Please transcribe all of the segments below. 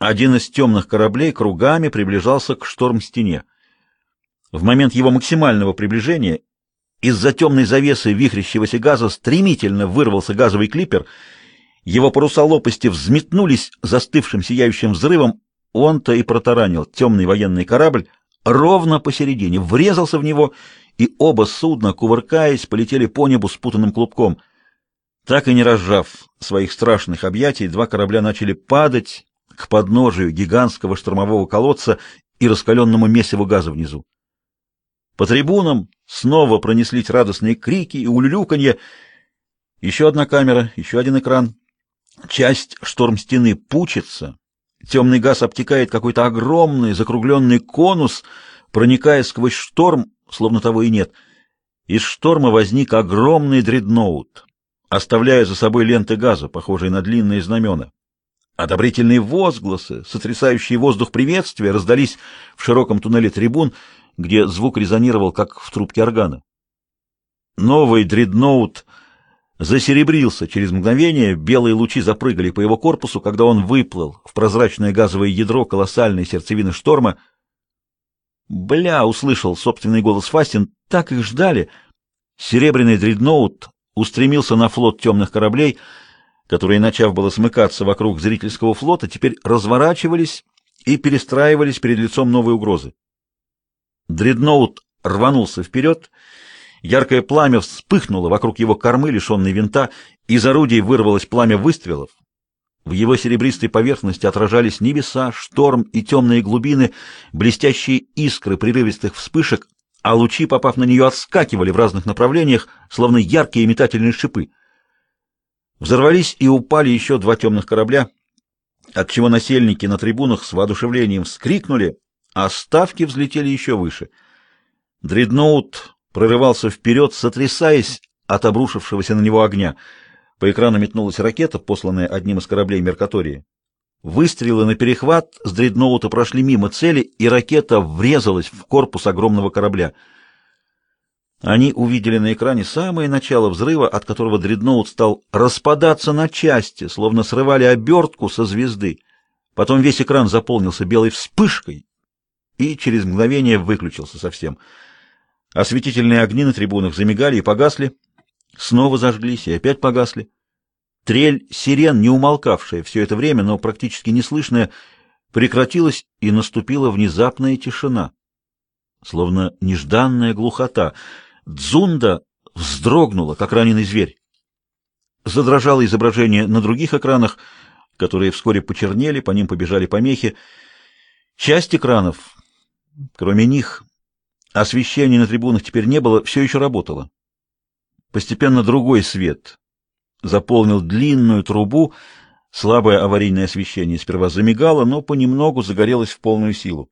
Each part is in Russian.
Один из темных кораблей кругами приближался к шторм-стене. В момент его максимального приближения из-за темной завесы вихрящегося газа стремительно вырвался газовый клипер. Его паруса лопасти взметнулись застывшим сияющим взрывом. Он-то и протаранил темный военный корабль ровно посередине, врезался в него, и оба судна, кувыркаясь, полетели по небу спутанным клубком. Так и не разжав своих страшных объятий, два корабля начали падать к подножию гигантского штормового колодца и раскаленному месиву газа внизу. По трибунам снова пронеслись радостные крики и улюлюканье. Еще одна камера, еще один экран. Часть шторм-стены пучится. Темный газ обтекает какой-то огромный закругленный конус, проникая сквозь шторм, словно того и нет. Из шторма возник огромный дредноут, оставляя за собой ленты газа, похожие на длинные знамена. Одобрительные возгласы, сотрясающие воздух приветствия, раздались в широком туннеле трибун — где звук резонировал, как в трубке органа. Новый дредноут засеребрился через мгновение, белые лучи запрыгали по его корпусу, когда он выплыл в прозрачное газовое ядро колоссальной сердцевины шторма. «Бля!» — услышал собственный голос Фастин. «Так их ждали!» Серебряный дредноут устремился на флот темных кораблей, которые, начав было смыкаться вокруг зрительского флота, теперь разворачивались и перестраивались перед лицом новой угрозы. Дредноут рванулся вперед, яркое пламя вспыхнуло вокруг его кормы, лишенной винта, из орудий вырвалось пламя выстрелов. В его серебристой поверхности отражались небеса, шторм и темные глубины, блестящие искры прерывистых вспышек, а лучи, попав на нее, отскакивали в разных направлениях, словно яркие метательные шипы. Взорвались и упали еще два темных корабля, от чего насельники на трибунах с воодушевлением вскрикнули, а ставки взлетели еще выше. Дредноут прорывался вперед, сотрясаясь от обрушившегося на него огня. По экрану метнулась ракета, посланная одним из кораблей Меркатории. Выстрелы на перехват с дредноута прошли мимо цели, и ракета врезалась в корпус огромного корабля. Они увидели на экране самое начало взрыва, от которого дредноут стал распадаться на части, словно срывали обертку со звезды. Потом весь экран заполнился белой вспышкой, и через мгновение выключился совсем. Осветительные огни на трибунах замигали и погасли, снова зажглись и опять погасли. Трель сирен, не умолкавшая все это время, но практически неслышная, прекратилась, и наступила внезапная тишина, словно нежданная глухота. Дзунда вздрогнула, как раненый зверь. Задрожало изображение на других экранах, которые вскоре почернели, по ним побежали помехи. Часть экранов Кроме них, освещения на трибунах теперь не было, все еще работало. Постепенно другой свет заполнил длинную трубу, слабое аварийное освещение сперва замигало, но понемногу загорелось в полную силу.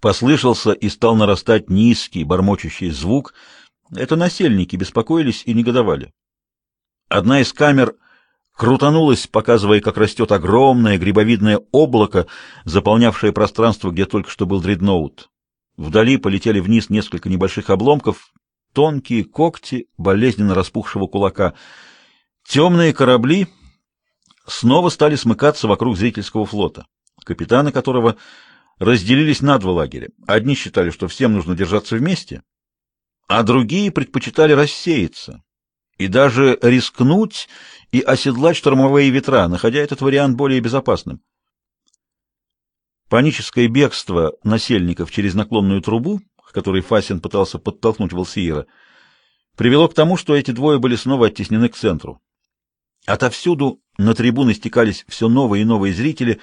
Послышался и стал нарастать низкий, бормочущий звук. Это насельники беспокоились и негодовали. Одна из камер — крутанулась, показывая, как растет огромное грибовидное облако, заполнявшее пространство, где только что был дредноут. Вдали полетели вниз несколько небольших обломков, тонкие когти болезненно распухшего кулака. Темные корабли снова стали смыкаться вокруг зрительского флота, капитаны которого разделились на два лагеря. Одни считали, что всем нужно держаться вместе, а другие предпочитали рассеяться и даже рискнуть и оседлать штормовые ветра, находя этот вариант более безопасным. Паническое бегство насельников через наклонную трубу, к которой Фасин пытался подтолкнуть Волсиера, привело к тому, что эти двое были снова оттеснены к центру. Отовсюду на трибуны стекались все новые и новые зрители.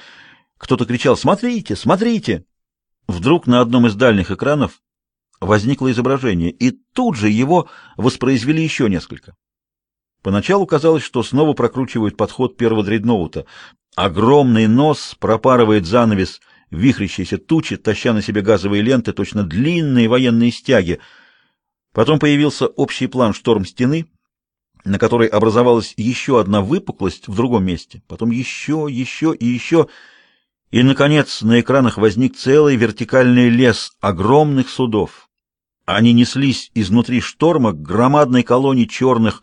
Кто-то кричал «Смотрите! Смотрите!» Вдруг на одном из дальних экранов возникло изображение, и тут же его воспроизвели еще несколько. Поначалу казалось, что снова прокручивают подход первого дредноута. Огромный нос пропарывает занавес вихрящейся тучи, таща на себе газовые ленты, точно длинные военные стяги. Потом появился общий план шторм стены, на которой образовалась еще одна выпуклость в другом месте, потом еще, еще и еще, и, наконец, на экранах возник целый вертикальный лес огромных судов. Они неслись изнутри шторма к громадной колонии черных,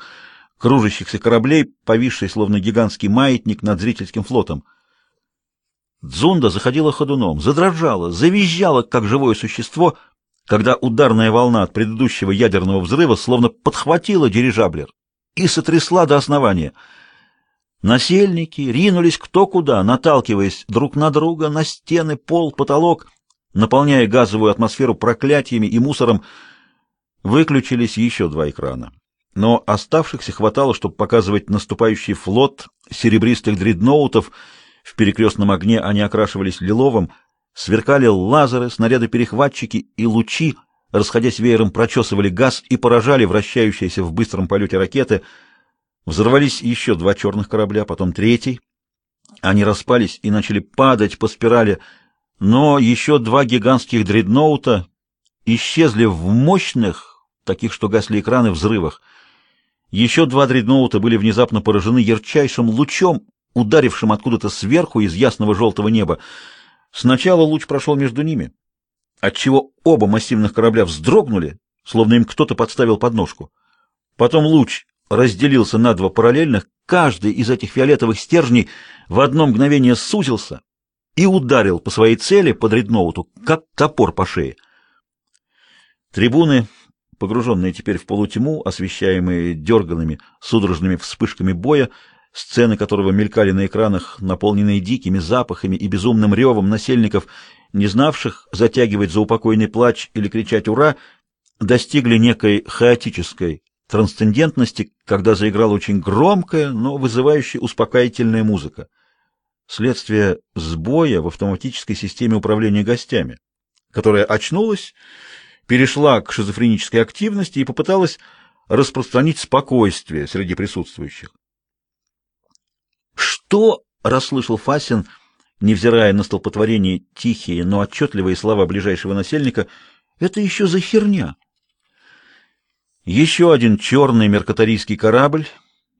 кружащихся кораблей, повисший словно гигантский маятник над зрительским флотом. Дзунда заходила ходуном, задрожала, завизжала, как живое существо, когда ударная волна от предыдущего ядерного взрыва словно подхватила дирижаблер и сотрясла до основания. Насельники ринулись кто куда, наталкиваясь друг на друга, на стены, пол, потолок, наполняя газовую атмосферу проклятиями и мусором. Выключились еще два экрана. Но оставшихся хватало, чтобы показывать наступающий флот серебристых дредноутов — в перекрестном огне они окрашивались лиловым, сверкали лазеры, снаряды-перехватчики и лучи, расходясь веером, прочесывали газ и поражали вращающиеся в быстром полете ракеты. Взорвались еще два черных корабля, потом третий. Они распались и начали падать по спирали, но еще два гигантских дредноута исчезли в мощных, таких что гасли экраны, взрывах. Еще два дредноута были внезапно поражены ярчайшим лучом, ударившим откуда-то сверху из ясного желтого неба. Сначала луч прошел между ними, отчего оба массивных корабля вздрогнули, словно им кто-то подставил подножку. Потом луч разделился на два параллельных, каждый из этих фиолетовых стержней в одно мгновение сузился и ударил по своей цели под редноуту, как топор по шее. Трибуны, погруженные теперь в полутьму, освещаемые дерганными судорожными вспышками боя, сцены которого мелькали на экранах, наполненные дикими запахами и безумным ревом насельников, не знавших затягивать за упокойный плач или кричать «Ура!», достигли некой хаотической трансцендентности, когда заиграла очень громкая, но вызывающая успокоительная музыка. Следствие сбоя в автоматической системе управления гостями, которая очнулась, перешла к шизофренической активности и попыталась распространить спокойствие среди присутствующих. «Что?» — расслышал Фасин, невзирая на столпотворение тихие, но отчетливые слова ближайшего насельника. «Это еще за херня?» Еще один черный меркаторийский корабль,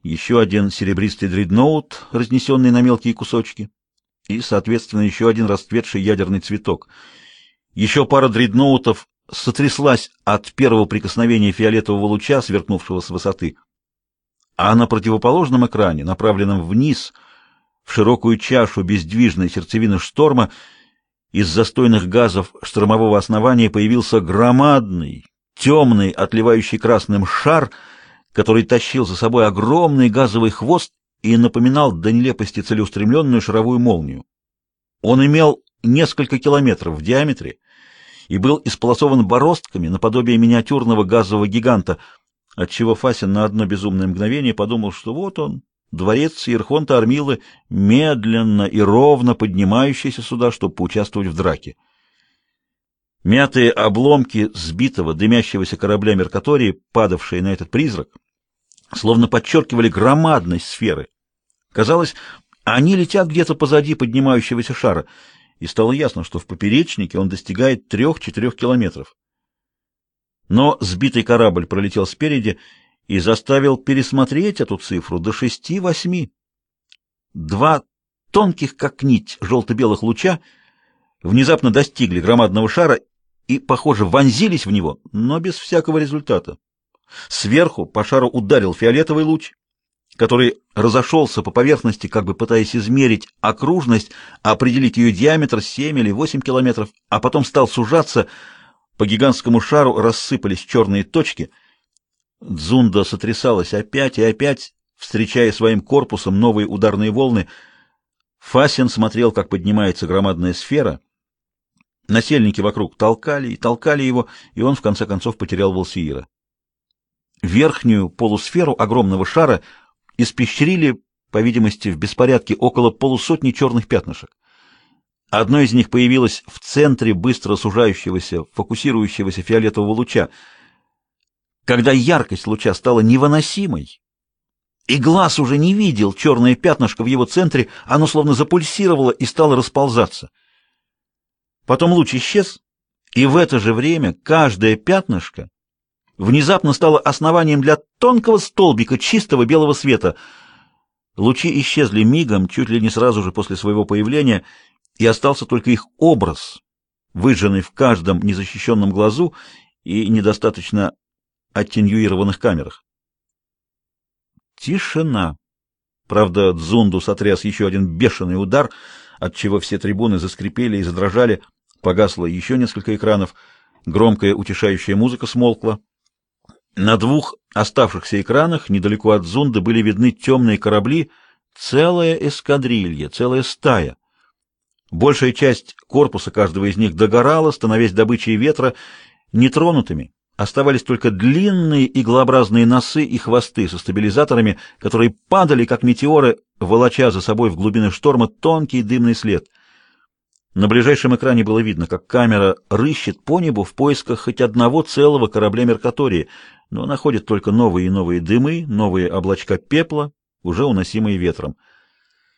еще один серебристый дредноут, разнесенный на мелкие кусочки, и, соответственно, еще один расцветший ядерный цветок. Еще пара дредноутов сотряслась от первого прикосновения фиолетового луча, сверкнувшего с высоты. А на противоположном экране, направленном вниз, в широкую чашу бездвижной сердцевины шторма, из застойных газов штормового основания появился громадный, темный, отливающий красным шар, который тащил за собой огромный газовый хвост и напоминал до нелепости целеустремленную шаровую молнию. Он имел несколько километров в диаметре и был исполосован бороздками наподобие миниатюрного газового гиганта, отчего Фасин на одно безумное мгновение подумал, что вот он, дворец Ерхонта Армилы, медленно и ровно поднимающийся сюда, чтобы поучаствовать в драке. Мятые обломки сбитого, дымящегося корабля Меркатории, падавшие на этот призрак, словно подчеркивали громадность сферы. Казалось, они летят где-то позади поднимающегося шара, и стало ясно, что в поперечнике он достигает трех-четырех километров. Но сбитый корабль пролетел спереди и заставил пересмотреть эту цифру до шести-восьми. Два тонких, как нить, желто-белых луча внезапно достигли громадного шара и, похоже, вонзились в него, но без всякого результата. Сверху по шару ударил фиолетовый луч, который разошелся по поверхности, как бы пытаясь измерить окружность, определить ее диаметр 7 или 8 километров, а потом стал сужаться. По гигантскому шару рассыпались черные точки. Дзунда сотрясалась опять и опять, встречая своим корпусом новые ударные волны. Фасин смотрел, как поднимается громадная сфера — Насельники вокруг толкали и толкали его, и он в конце концов потерял Волсиира. Верхнюю полусферу огромного шара испещрили, по видимости, в беспорядке около полусотни черных пятнышек. Одно из них появилось в центре быстро сужающегося, фокусирующегося фиолетового луча. Когда яркость луча стала невыносимой, и глаз уже не видел черное пятнышко в его центре, оно словно запульсировало и стало расползаться — Потом луч исчез, и в это же время каждое пятнышко внезапно стало основанием для тонкого столбика чистого белого света. Лучи исчезли мигом, чуть ли не сразу же после своего появления, и остался только их образ, выжженный в каждом незащищенном глазу и недостаточно аттенюированных камерах. Тишина. Правда, Дзунду сотряс еще один бешеный удар — отчего все трибуны заскрипели и задрожали, погасло еще несколько экранов, громкая утешающая музыка смолкла. На двух оставшихся экранах недалеко от зунды были видны темные корабли, целая эскадрилья, целая стая. Большая часть корпуса каждого из них догорала, становясь добычей ветра, нетронутыми. Оставались только длинные иглообразные носы и хвосты со стабилизаторами, которые падали, как метеоры, волоча за собой в глубины шторма тонкий дымный след. На ближайшем экране было видно, как камера рыщет по небу в поисках хоть одного целого корабля Меркатории, но находит только новые и новые дымы, новые облачка пепла, уже уносимые ветром.